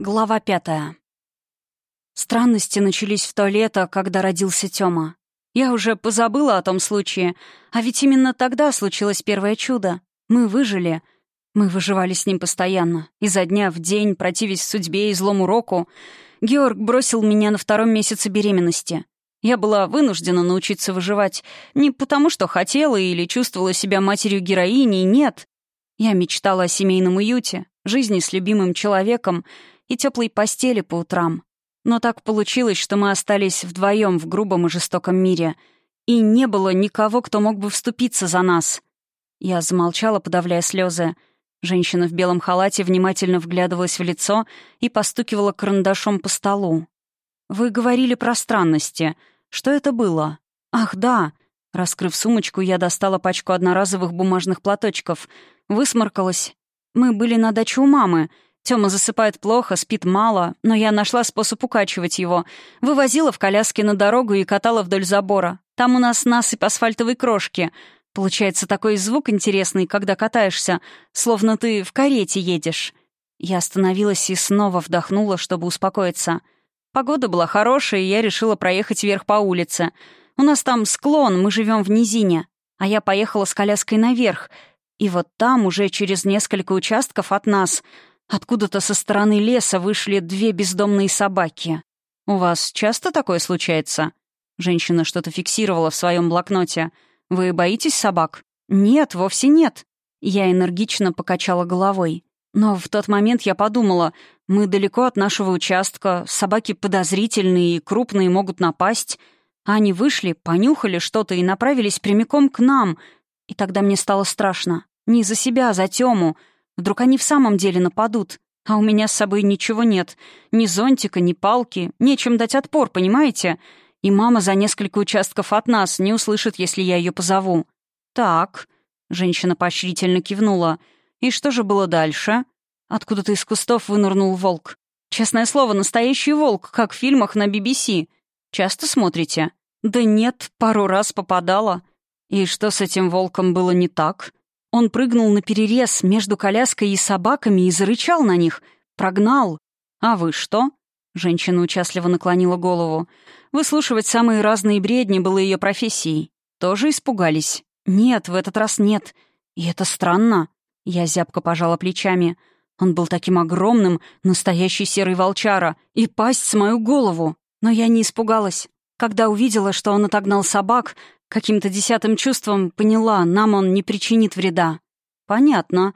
Глава пятая. Странности начались в то лето, когда родился Тёма. Я уже позабыла о том случае, а ведь именно тогда случилось первое чудо. Мы выжили. Мы выживали с ним постоянно. Изо дня в день, противясь судьбе и злому року, Георг бросил меня на втором месяце беременности. Я была вынуждена научиться выживать не потому, что хотела или чувствовала себя матерью героини, нет. Я мечтала о семейном уюте, жизни с любимым человеком и теплой постели по утрам. Но так получилось, что мы остались вдвоем в грубом и жестоком мире, и не было никого, кто мог бы вступиться за нас. Я замолчала, подавляя слезы. Женщина в белом халате внимательно вглядывалась в лицо и постукивала карандашом по столу. «Вы говорили про странности. Что это было?» «Ах, да!» Раскрыв сумочку, я достала пачку одноразовых бумажных платочков. Высморкалась. «Мы были на даче у мамы. Тёма засыпает плохо, спит мало, но я нашла способ укачивать его. Вывозила в коляске на дорогу и катала вдоль забора. Там у нас насыпь асфальтовой крошки. Получается такой звук интересный, когда катаешься, словно ты в карете едешь. Я остановилась и снова вдохнула, чтобы успокоиться. Погода была хорошая, и я решила проехать вверх по улице. У нас там склон, мы живем в низине. А я поехала с коляской наверх. И вот там, уже через несколько участков от нас, Откуда-то со стороны леса вышли две бездомные собаки. «У вас часто такое случается?» Женщина что-то фиксировала в своем блокноте. «Вы боитесь собак?» «Нет, вовсе нет». Я энергично покачала головой. Но в тот момент я подумала, мы далеко от нашего участка, собаки подозрительные и крупные могут напасть. А они вышли, понюхали что-то и направились прямиком к нам. И тогда мне стало страшно. Не за себя, а за Тему — Вдруг они в самом деле нападут, а у меня с собой ничего нет. Ни зонтика, ни палки, нечем дать отпор, понимаете? И мама за несколько участков от нас не услышит, если я ее позову. «Так», — женщина поощрительно кивнула. «И что же было дальше?» Откуда-то из кустов вынырнул волк. «Честное слово, настоящий волк, как в фильмах на BBC. Часто смотрите?» «Да нет, пару раз попадала». «И что с этим волком было не так?» Он прыгнул на перерез между коляской и собаками и зарычал на них. Прогнал. «А вы что?» Женщина участливо наклонила голову. Выслушивать самые разные бредни было ее профессией. Тоже испугались? Нет, в этот раз нет. И это странно. Я зябко пожала плечами. Он был таким огромным, настоящий серый волчара. И пасть с мою голову. Но я не испугалась. Когда увидела, что он отогнал собак, Каким-то десятым чувством поняла, нам он не причинит вреда. Понятно.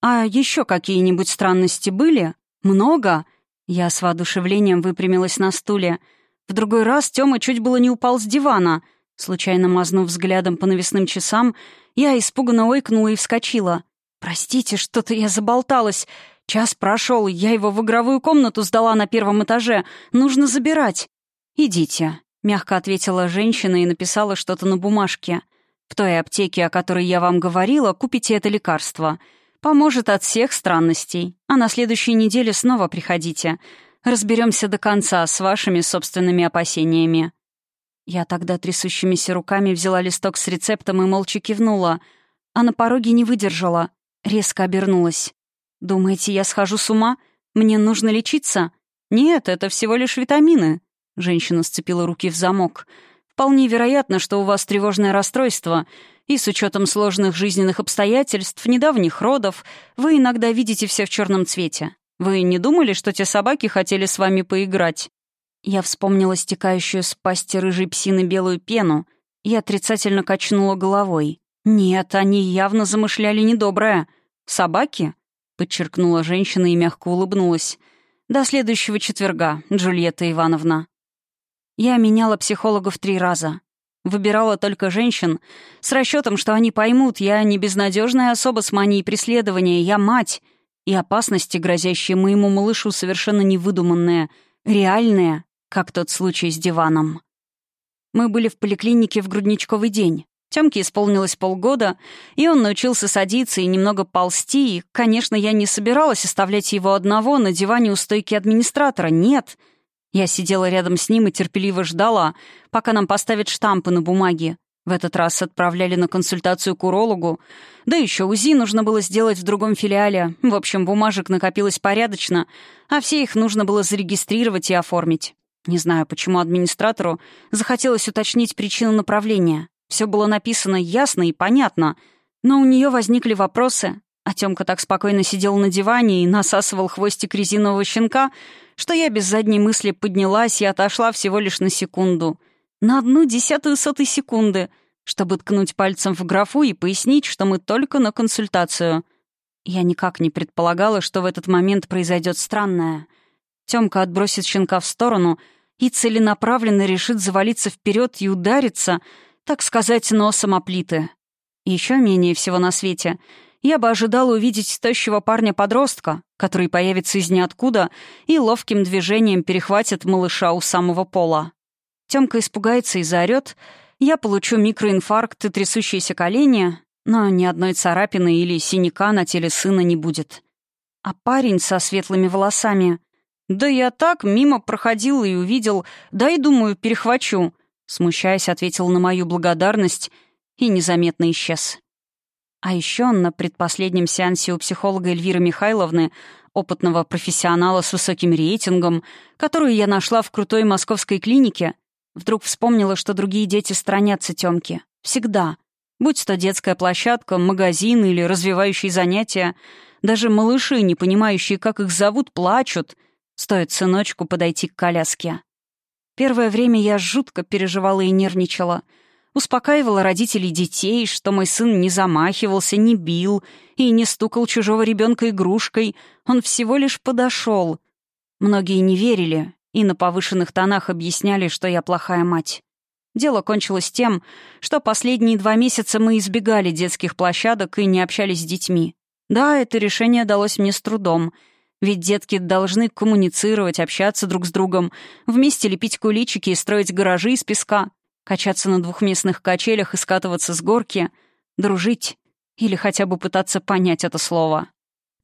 А еще какие-нибудь странности были? Много? Я с воодушевлением выпрямилась на стуле. В другой раз Тёма чуть было не упал с дивана. Случайно мазнув взглядом по навесным часам, я испуганно ойкнула и вскочила. «Простите, что-то я заболталась. Час прошел, я его в игровую комнату сдала на первом этаже. Нужно забирать». «Идите», Мягко ответила женщина и написала что-то на бумажке. «В той аптеке, о которой я вам говорила, купите это лекарство. Поможет от всех странностей. А на следующей неделе снова приходите. Разберемся до конца с вашими собственными опасениями». Я тогда трясущимися руками взяла листок с рецептом и молча кивнула, а на пороге не выдержала. Резко обернулась. «Думаете, я схожу с ума? Мне нужно лечиться?» «Нет, это всего лишь витамины», Женщина сцепила руки в замок. «Вполне вероятно, что у вас тревожное расстройство, и с учетом сложных жизненных обстоятельств, недавних родов, вы иногда видите все в черном цвете. Вы не думали, что те собаки хотели с вами поиграть?» Я вспомнила стекающую с пасти рыжей псины белую пену и отрицательно качнула головой. «Нет, они явно замышляли недоброе. Собаки?» — подчеркнула женщина и мягко улыбнулась. «До следующего четверга, Джульетта Ивановна». Я меняла психологов три раза. Выбирала только женщин, с расчетом, что они поймут, я не безнадежная особа с манией преследования, я мать, и опасности, грозящие моему малышу, совершенно невыдуманные, реальные, как тот случай с диваном. Мы были в поликлинике в грудничковый день. Тёмке исполнилось полгода, и он научился садиться и немного ползти, и, конечно, я не собиралась оставлять его одного на диване у стойки администратора, нет — я сидела рядом с ним и терпеливо ждала, пока нам поставят штампы на бумаге. В этот раз отправляли на консультацию к урологу. Да еще УЗИ нужно было сделать в другом филиале. В общем, бумажек накопилось порядочно, а все их нужно было зарегистрировать и оформить. Не знаю, почему администратору захотелось уточнить причину направления. Все было написано ясно и понятно, но у нее возникли вопросы, а Тёмка так спокойно сидел на диване и насасывал хвостик резинового щенка, что я без задней мысли поднялась и отошла всего лишь на секунду. На одну десятую сотой секунды, чтобы ткнуть пальцем в графу и пояснить, что мы только на консультацию. Я никак не предполагала, что в этот момент произойдет странное. Тёмка отбросит щенка в сторону и целенаправленно решит завалиться вперед и удариться, так сказать, носом о плиты. Еще менее всего на свете — я бы ожидала увидеть тощего парня-подростка, который появится из ниоткуда и ловким движением перехватит малыша у самого пола. Тёмка испугается и заорёт, я получу микроинфаркт и трясущиеся колени, но ни одной царапины или синяка на теле сына не будет. А парень со светлыми волосами... «Да я так мимо проходил и увидел, да и, думаю, перехвачу», смущаясь, ответил на мою благодарность и незаметно исчез. А еще на предпоследнем сеансе у психолога Эльвиры Михайловны, опытного профессионала с высоким рейтингом, которую я нашла в крутой московской клинике, вдруг вспомнила, что другие дети странятся Тёмки. Всегда. Будь то детская площадка, магазин или развивающие занятия, даже малыши, не понимающие, как их зовут, плачут. Стоит сыночку подойти к коляске. Первое время я жутко переживала и нервничала — успокаивала родителей детей, что мой сын не замахивался, не бил и не стукал чужого ребенка игрушкой, он всего лишь подошел. Многие не верили и на повышенных тонах объясняли, что я плохая мать. Дело кончилось тем, что последние два месяца мы избегали детских площадок и не общались с детьми. Да, это решение далось мне с трудом — ведь детки должны коммуницировать, общаться друг с другом, вместе лепить куличики и строить гаражи из песка. Качаться на двухместных качелях и скатываться с горки — дружить. Или хотя бы пытаться понять это слово.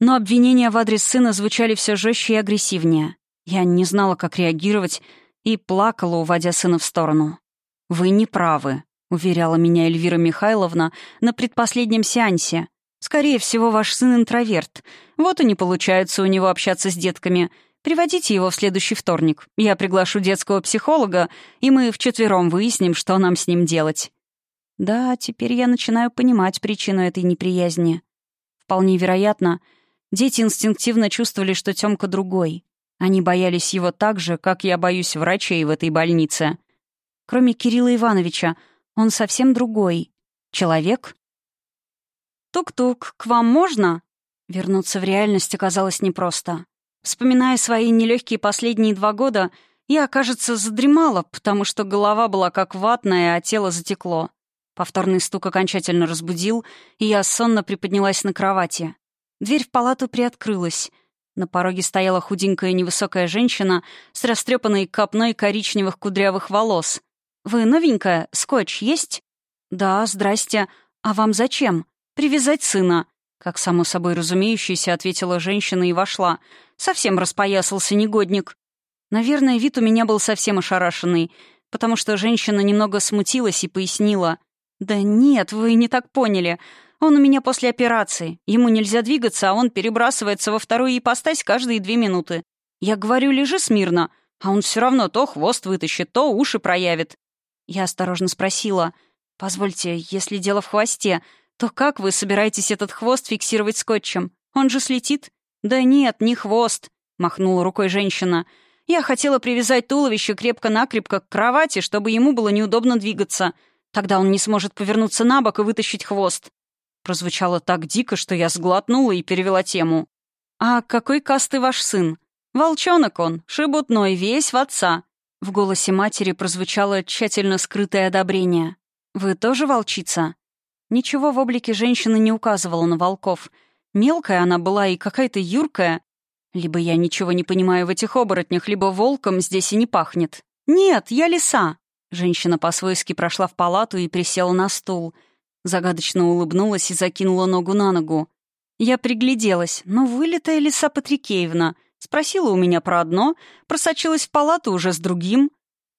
Но обвинения в адрес сына звучали все жестче и агрессивнее. Я не знала, как реагировать, и плакала, уводя сына в сторону. «Вы не правы», — уверяла меня Эльвира Михайловна на предпоследнем сеансе. «Скорее всего, ваш сын интроверт. Вот и не получается у него общаться с детками. Приводите его в следующий вторник. Я приглашу детского психолога, и мы вчетвером выясним, что нам с ним делать». Да, теперь я начинаю понимать причину этой неприязни. Вполне вероятно, дети инстинктивно чувствовали, что Тёмка другой. Они боялись его так же, как я боюсь врачей в этой больнице. Кроме Кирилла Ивановича, он совсем другой. Человек? «Тук-тук, к вам можно?» Вернуться в реальность оказалось непросто. Вспоминая свои нелегкие последние два года, я, кажется, задремала, потому что голова была как ватная, а тело затекло. Повторный стук окончательно разбудил, и я сонно приподнялась на кровати. Дверь в палату приоткрылась. На пороге стояла худенькая невысокая женщина с растрепанной копной коричневых кудрявых волос. «Вы новенькая? Скотч есть?» «Да, здрасте. А вам зачем?» «Привязать сына. Как само собой разумеющееся, ответила женщина и вошла. Совсем распоясался негодник. Наверное, вид у меня был совсем ошарашенный, потому что женщина немного смутилась и пояснила. «Да нет, вы не так поняли. Он у меня после операции. Ему нельзя двигаться, а он перебрасывается во вторую ипостась каждые две минуты. Я говорю, лежи смирно, а он все равно то хвост вытащит, то уши проявит». Я осторожно спросила. «Позвольте, если дело в хвосте, то как вы собираетесь этот хвост фиксировать скотчем? Он же слетит. Да нет, не хвост, махнула рукой женщина. Я хотела привязать туловище крепко-накрепко к кровати, чтобы ему было неудобно двигаться. Тогда он не сможет повернуться на бок и вытащить хвост. Прозвучало так дико, что я сглотнула и перевела тему. «А какой касты ваш сын?» «Волчонок он, шебутной, весь в отца». В голосе матери прозвучало тщательно скрытое одобрение. «Вы тоже волчица?» Ничего в облике женщины не указывало на волков. Мелкая она была и какая-то юркая. Либо я ничего не понимаю в этих оборотнях, либо волком здесь и не пахнет. «Нет, я лиса!» Женщина по-свойски прошла в палату и присела на стул. Загадочно улыбнулась и закинула ногу на ногу. Я пригляделась, но «Ну, вылитая лиса Патрикеевна. Спросила у меня про одно, просочилась в палату уже с другим.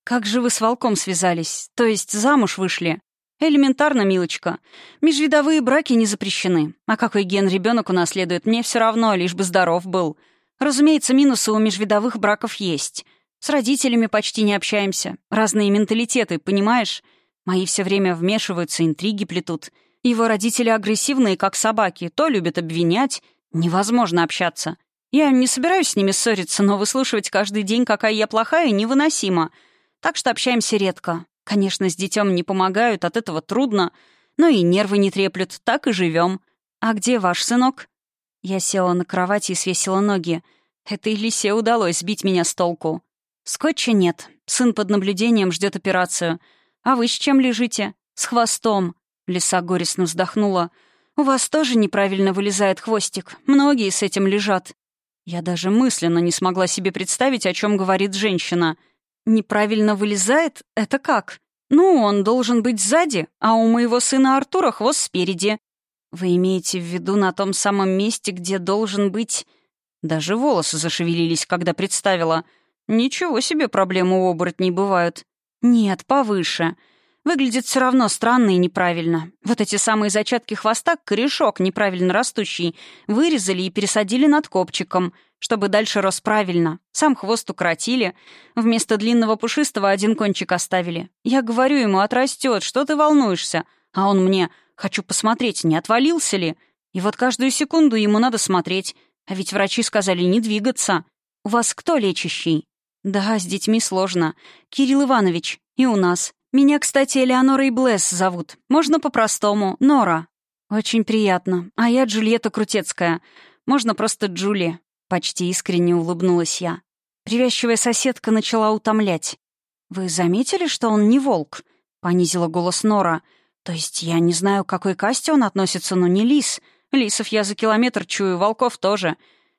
«Как же вы с волком связались? То есть замуж вышли?» Элементарно, милочка. Межвидовые браки не запрещены. А какой ген ребенок у нас мне все равно, лишь бы здоров был. Разумеется, минусы у межвидовых браков есть. С родителями почти не общаемся. Разные менталитеты, понимаешь? Мои все время вмешиваются, интриги плетут. Его родители агрессивные, как собаки. То любят обвинять. Невозможно общаться. Я не собираюсь с ними ссориться, но выслушивать каждый день, какая я плохая, невыносимо. Так что общаемся редко. Конечно, с детем не помогают, от этого трудно. Но и нервы не треплют, так и живем. А где ваш сынок? Я села на кровати и свесила ноги. Этой лисе удалось сбить меня с толку. Скотча нет. Сын под наблюдением ждет операцию. А вы с чем лежите? С хвостом. Лиса горестно вздохнула. У вас тоже неправильно вылезает хвостик. Многие с этим лежат. Я даже мысленно не смогла себе представить, о чем говорит женщина — неправильно вылезает? Это как? Ну, он должен быть сзади, а у моего сына Артура хвост спереди. Вы имеете в виду на том самом месте, где должен быть... Даже волосы зашевелились, когда представила. Ничего себе проблемы у оборотней бывают. Нет, повыше. Выглядит все равно странно и неправильно. Вот эти самые зачатки хвоста, корешок неправильно растущий, вырезали и пересадили над копчиком, чтобы дальше рос правильно. Сам хвост укоротили, вместо длинного пушистого один кончик оставили. Я говорю ему, отрастет, что ты волнуешься? А он мне, хочу посмотреть, не отвалился ли? И вот каждую секунду ему надо смотреть. А ведь врачи сказали не двигаться. У вас кто лечащий? Да, с детьми сложно. Кирилл Иванович. И у нас. Меня, кстати, Элеонорой Блесс зовут. Можно по-простому. Нора. Очень приятно. А я Джульетта Крутецкая. Можно просто Джули. Почти искренне улыбнулась я. Привязчивая соседка начала утомлять. «Вы заметили, что он не волк?» — понизила голос Нора. «То есть я не знаю, к какой касте он относится, но не лис. Лисов я за километр чую, волков тоже.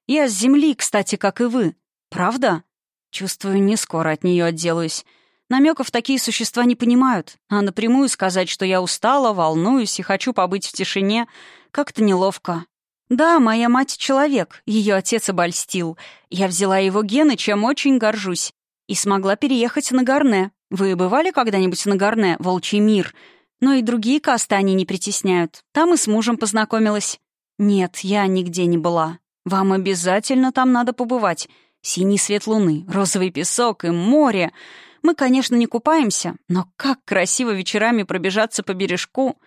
Я с земли, кстати, как и вы. Правда?» «Чувствую, не скоро от нее отделаюсь. Намеков такие существа не понимают, а напрямую сказать, что я устала, волнуюсь и хочу побыть в тишине, как-то неловко. Да, моя мать — человек, ее отец обольстил. Я взяла его гены, чем очень горжусь, и смогла переехать на Гарне. Вы бывали когда-нибудь на Гарне, Волчий мир? Но и другие касты они не притесняют. Там и с мужем познакомилась. Нет, я нигде не была. Вам обязательно там надо побывать. Синий свет луны, розовый песок и море — мы, конечно, не купаемся, но как красиво вечерами пробежаться по бережку.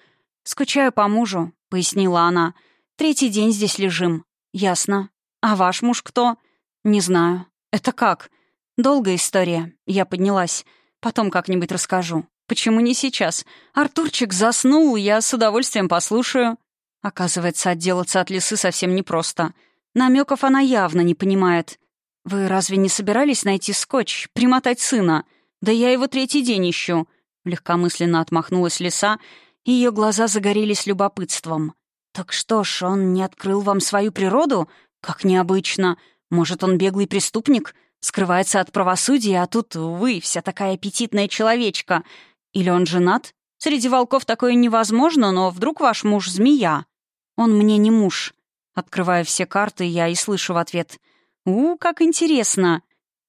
Скучаю по мужу, пояснила она. Третий день здесь лежим. Ясно. А ваш муж кто? Не знаю. Это как? Долгая история. Я поднялась. Потом как-нибудь расскажу. Почему не сейчас? Артурчик заснул, я с удовольствием послушаю. Оказывается, отделаться от лисы совсем непросто. Намеков она явно не понимает. «Вы разве не собирались найти скотч, примотать сына?» Да я его третий день ищу», — легкомысленно отмахнулась лиса, и ее глаза загорелись любопытством. «Так что ж, он не открыл вам свою природу? Как необычно. Может, он беглый преступник? Скрывается от правосудия, а тут вы, вся такая аппетитная человечка. Или он женат? Среди волков такое невозможно, но вдруг ваш муж — змея? Он мне не муж». Открывая все карты, я и слышу в ответ. «У, как интересно!»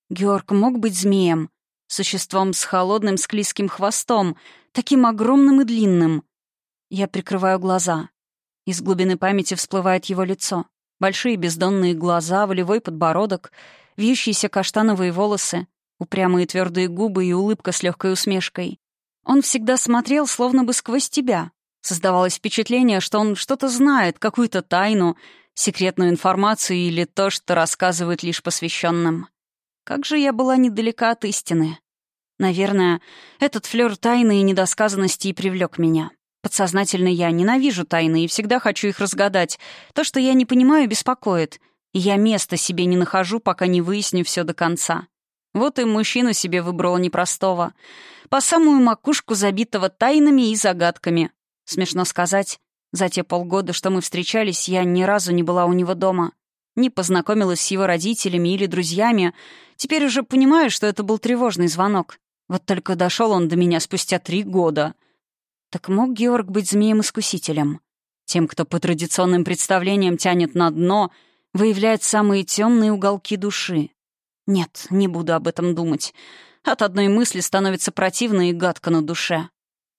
Георг мог быть змеем существом с холодным склизким хвостом, таким огромным и длинным. Я прикрываю глаза. Из глубины памяти всплывает его лицо. Большие бездонные глаза, волевой подбородок, вьющиеся каштановые волосы, упрямые твердые губы и улыбка с легкой усмешкой. Он всегда смотрел, словно бы сквозь тебя. Создавалось впечатление, что он что-то знает, какую-то тайну, секретную информацию или то, что рассказывают лишь посвященным. Как же я была недалека от истины. Наверное, этот флёр тайны и недосказанности и привлёк меня. Подсознательно я ненавижу тайны и всегда хочу их разгадать. То, что я не понимаю, беспокоит. И я места себе не нахожу, пока не выясню всё до конца. Вот и мужчину себе выбрала непростого. По самую макушку забитого тайнами и загадками. Смешно сказать, за те полгода, что мы встречались, я ни разу не была у него дома не познакомилась с его родителями или друзьями, теперь уже понимаю, что это был тревожный звонок. Вот только дошел он до меня спустя три года. Так мог Георг быть змеем-искусителем? Тем, кто по традиционным представлениям тянет на дно, выявляет самые темные уголки души. Нет, не буду об этом думать. От одной мысли становится противно и гадко на душе.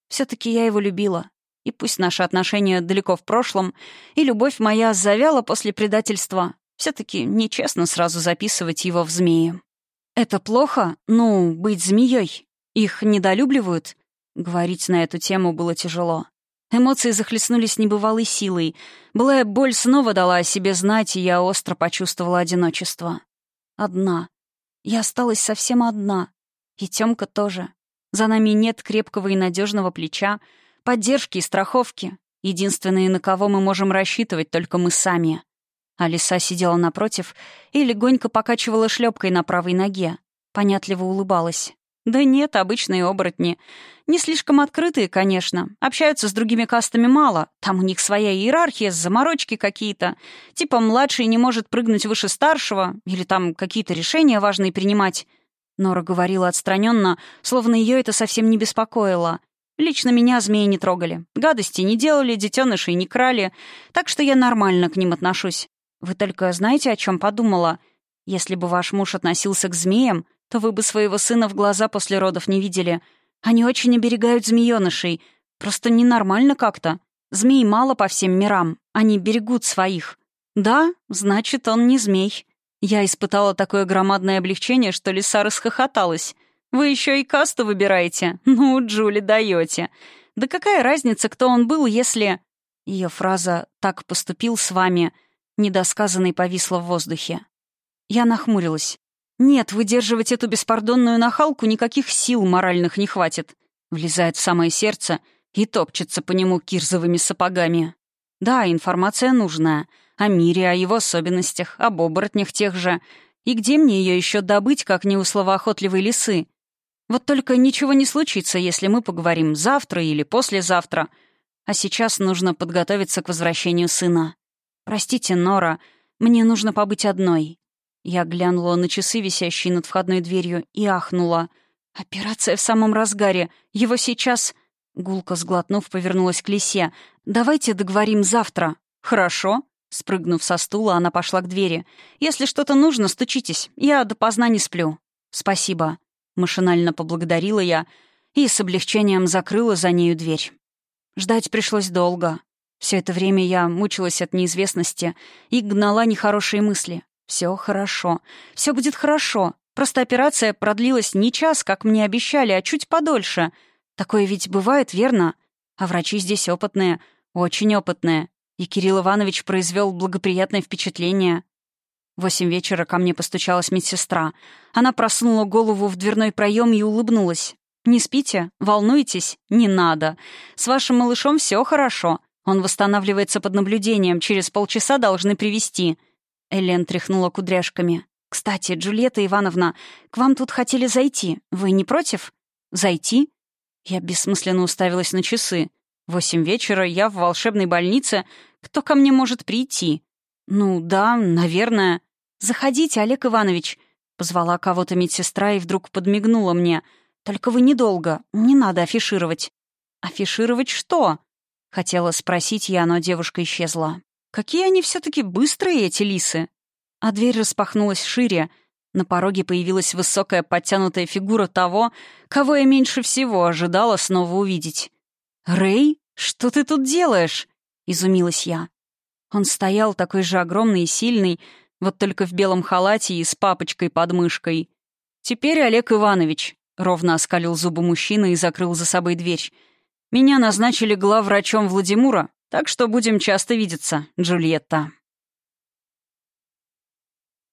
все таки я его любила. И пусть наши отношения далеко в прошлом, и любовь моя завяла после предательства, все-таки нечестно сразу записывать его в змеи. «Это плохо? Ну, быть змеей? Их недолюбливают?» Говорить на эту тему было тяжело. Эмоции захлестнулись небывалой силой. Былая боль снова дала о себе знать, и я остро почувствовала одиночество. Одна. Я осталась совсем одна. И Тёмка тоже. За нами нет крепкого и надежного плеча, поддержки и страховки. Единственные, на кого мы можем рассчитывать, только мы сами. Алиса сидела напротив и легонько покачивала шлепкой на правой ноге. Понятливо улыбалась. «Да нет, обычные оборотни. Не слишком открытые, конечно. Общаются с другими кастами мало. Там у них своя иерархия, заморочки какие-то. Типа младший не может прыгнуть выше старшего, или там какие-то решения важные принимать». Нора говорила отстраненно, словно ее это совсем не беспокоило. «Лично меня змеи не трогали. Гадости не делали, детенышей не крали. Так что я нормально к ним отношусь. Вы только знаете, о чем подумала? Если бы ваш муж относился к змеям, то вы бы своего сына в глаза после родов не видели. Они очень оберегают змеёнышей. Просто ненормально как-то. Змей мало по всем мирам. Они берегут своих. Да, значит, он не змей. Я испытала такое громадное облегчение, что лиса расхохоталась. Вы еще и касту выбираете. Ну, Джули, даете. Да какая разница, кто он был, если... Ее фраза «так поступил с вами» — Недосказанной повисло в воздухе. Я нахмурилась. «Нет, выдерживать эту беспардонную нахалку никаких сил моральных не хватит». Влезает в самое сердце и топчется по нему кирзовыми сапогами. «Да, информация нужная. О мире, о его особенностях, об оборотнях тех же. И где мне ее еще добыть, как не у словоохотливой лисы? Вот только ничего не случится, если мы поговорим завтра или послезавтра. А сейчас нужно подготовиться к возвращению сына». «Простите, Нора, мне нужно побыть одной». Я глянула на часы, висящие над входной дверью, и ахнула. «Операция в самом разгаре. Его сейчас...» Гулко сглотнув, повернулась к лисе. «Давайте договорим завтра». «Хорошо». Спрыгнув со стула, она пошла к двери. «Если что-то нужно, стучитесь. Я допоздна не сплю». «Спасибо». Машинально поблагодарила я и с облегчением закрыла за нею дверь. Ждать пришлось долго. Все это время я мучилась от неизвестности и гнала нехорошие мысли. «Все хорошо. Все будет хорошо. Просто операция продлилась не час, как мне обещали, а чуть подольше. Такое ведь бывает, верно? А врачи здесь опытные, очень опытные. И Кирилл Иванович произвел благоприятное впечатление». восемь вечера ко мне постучалась медсестра. Она просунула голову в дверной проем и улыбнулась. «Не спите? Волнуйтесь? Не надо. С вашим малышом все хорошо. Он восстанавливается под наблюдением. Через полчаса должны привести. Элен тряхнула кудряшками. «Кстати, Джульетта Ивановна, к вам тут хотели зайти. Вы не против?» «Зайти?» Я бессмысленно уставилась на часы. «Восемь вечера, я в волшебной больнице. Кто ко мне может прийти?» «Ну да, наверное». «Заходите, Олег Иванович», — позвала кого-то медсестра и вдруг подмигнула мне. «Только вы недолго, не надо афишировать». «Афишировать что?» Хотела спросить я, но девушка исчезла. «Какие они все-таки быстрые, эти лисы!» А дверь распахнулась шире. На пороге появилась высокая подтянутая фигура того, кого я меньше всего ожидала снова увидеть. «Рэй, что ты тут делаешь?» — изумилась я. Он стоял такой же огромный и сильный, вот только в белом халате и с папочкой под мышкой. «Теперь Олег Иванович», — ровно оскалил зубы мужчина и закрыл за собой дверь — меня назначили главврачом Владимира, так что будем часто видеться, Джульетта».